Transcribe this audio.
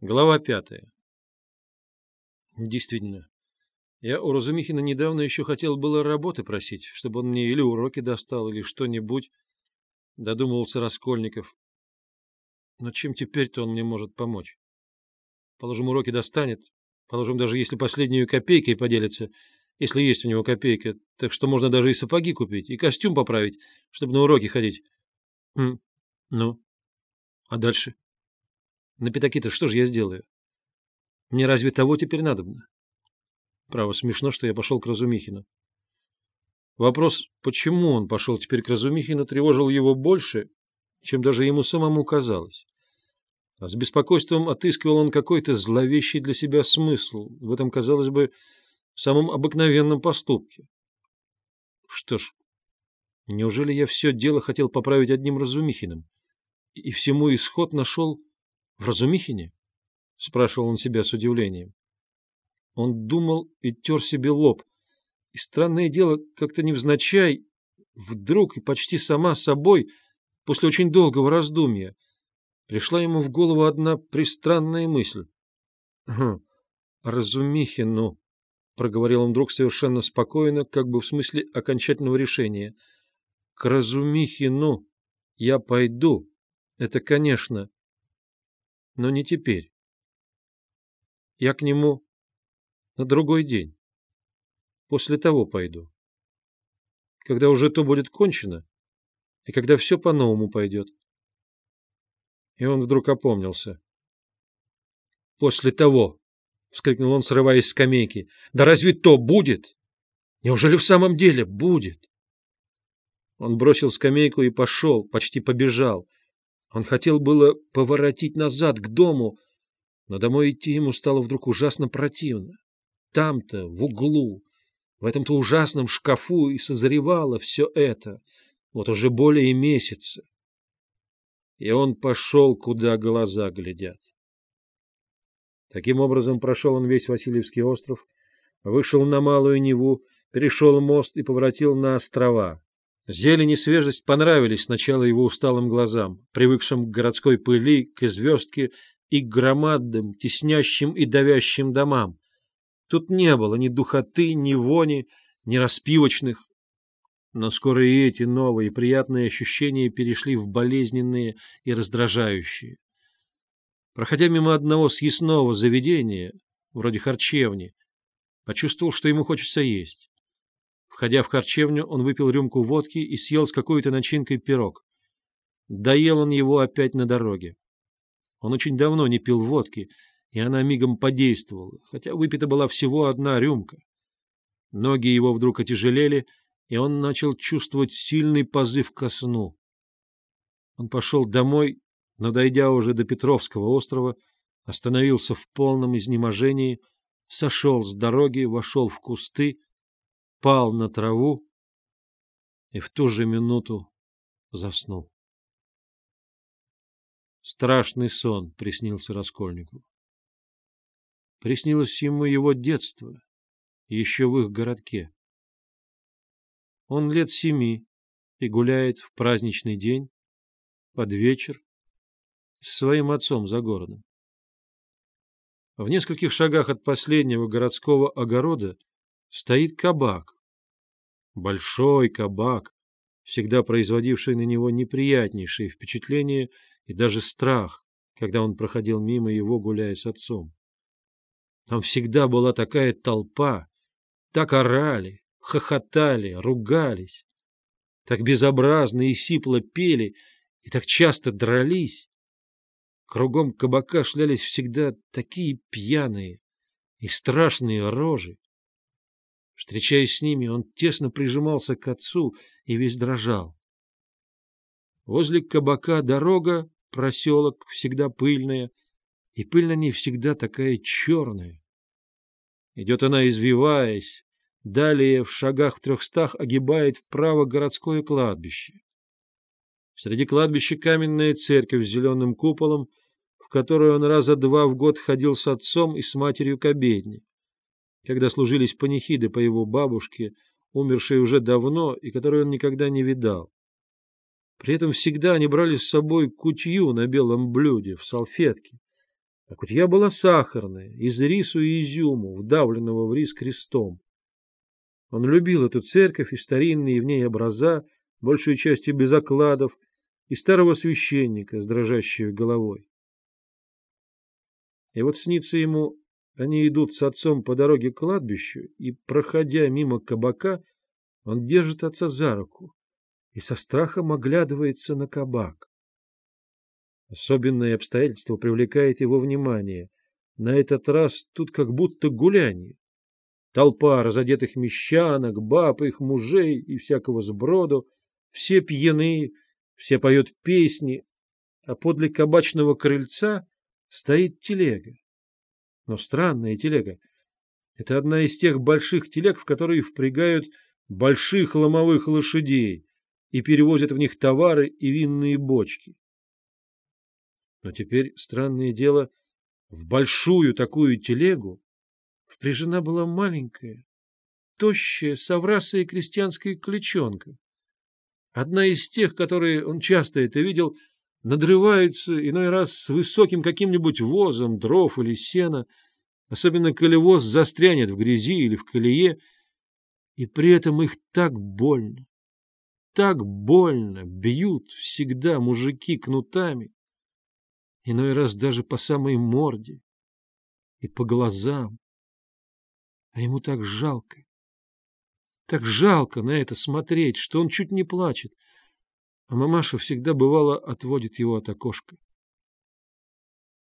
Глава пятая. Действительно, я у Разумихина недавно еще хотел было работы просить, чтобы он мне или уроки достал, или что-нибудь, — додумывался Раскольников. Но чем теперь-то он мне может помочь? Положим, уроки достанет, положим, даже если последнюю копейкой поделится, если есть у него копейка, так что можно даже и сапоги купить, и костюм поправить, чтобы на уроки ходить. Ну, а дальше? — на пятаки-то что же я сделаю? Мне разве того теперь надобно? Право, смешно, что я пошел к Разумихину. Вопрос, почему он пошел теперь к Разумихину, тревожил его больше, чем даже ему самому казалось. А с беспокойством отыскивал он какой-то зловещий для себя смысл в этом, казалось бы, самом обыкновенном поступке. Что ж, неужели я все дело хотел поправить одним Разумихиным, и всему исход нашел в Разумихине? — спрашивал он себя с удивлением. Он думал и тер себе лоб. И странное дело, как-то невзначай, вдруг и почти сама собой, после очень долгого раздумья, пришла ему в голову одна пристранная мысль. «Хм, — Разумихину, — проговорил он вдруг совершенно спокойно, как бы в смысле окончательного решения. — К Разумихину я пойду, это конечно, но не теперь. Я к нему на другой день. После того пойду. Когда уже то будет кончено, и когда все по-новому пойдет. И он вдруг опомнился. «После того!» — вскрикнул он, срываясь с скамейки. «Да разве то будет? Неужели в самом деле будет?» Он бросил скамейку и пошел, почти побежал. Он хотел было поворотить назад к дому, но домой идти ему стало вдруг ужасно противно. Там-то, в углу, в этом-то ужасном шкафу и созревало все это, вот уже более месяца. И он пошел, куда глаза глядят. Таким образом прошел он весь Васильевский остров, вышел на Малую Неву, перешел мост и поворотил на острова. Зелень и свежесть понравились сначала его усталым глазам, привыкшим к городской пыли, к звездке и к громадным, теснящим и давящим домам. Тут не было ни духоты, ни вони, ни распивочных. Но скоро и эти новые приятные ощущения перешли в болезненные и раздражающие. Проходя мимо одного съестного заведения, вроде харчевни, почувствовал, что ему хочется есть. Входя в харчевню, он выпил рюмку водки и съел с какой-то начинкой пирог. Доел он его опять на дороге. Он очень давно не пил водки, и она мигом подействовала, хотя выпита была всего одна рюмка. Ноги его вдруг отяжелели, и он начал чувствовать сильный позыв ко сну. Он пошел домой, но, дойдя уже до Петровского острова, остановился в полном изнеможении, сошел с дороги, вошел в кусты, пал на траву и в ту же минуту заснул. Страшный сон приснился Раскольнику. Приснилось ему его детство, еще в их городке. Он лет семи и гуляет в праздничный день, под вечер, с своим отцом за городом. В нескольких шагах от последнего городского огорода стоит кабак. Большой кабак, всегда производивший на него неприятнейшие впечатления и даже страх, когда он проходил мимо его, гуляя с отцом. Там всегда была такая толпа, так орали, хохотали, ругались, так безобразно и сипло пели и так часто дрались. Кругом кабака шлялись всегда такие пьяные и страшные рожи. Встречаясь с ними, он тесно прижимался к отцу и весь дрожал. Возле кабака дорога, проселок, всегда пыльная, и пыль ней всегда такая черная. Идет она, извиваясь, далее в шагах в трехстах огибает вправо городское кладбище. Среди кладбища каменная церковь с зеленым куполом, в которую он раза два в год ходил с отцом и с матерью к обедне когда служились панихиды по его бабушке, умершей уже давно и которую он никогда не видал. При этом всегда они брали с собой кутью на белом блюде, в салфетке, А кутья была сахарная, из рису и изюму, вдавленного в рис крестом. Он любил эту церковь и старинные в ней образа, большую частью без окладов, и старого священника с дрожащей головой. И вот снится ему, они идут с отцом по дороге к кладбищу, и, проходя мимо кабака, он держит отца за руку и со страхом оглядывается на кабак. Особенное обстоятельство привлекает его внимание. На этот раз тут как будто гуляние. Толпа разодетых мещанок, баб, их мужей и всякого сброду, все пьяны, все поют песни, а подле кабачного крыльца стоит телега. Но странная телега. Это одна из тех больших телег, в которые впрягают больших ломовых лошадей и перевозят в них товары и винные бочки. Но теперь, странное дело, в большую такую телегу впряжена была маленькая, тощая, соврасая крестьянская клячонка. Одна из тех, которые он часто это видел, надрывается иной раз с высоким каким-нибудь возом дров или сена, особенно коли воз застрянет в грязи или в колее, и при этом их так больно, так больно бьют всегда мужики кнутами, иной раз даже по самой морде и по глазам. А ему так жалко, так жалко на это смотреть, что он чуть не плачет, а мамаша всегда бывало отводит его от окошка.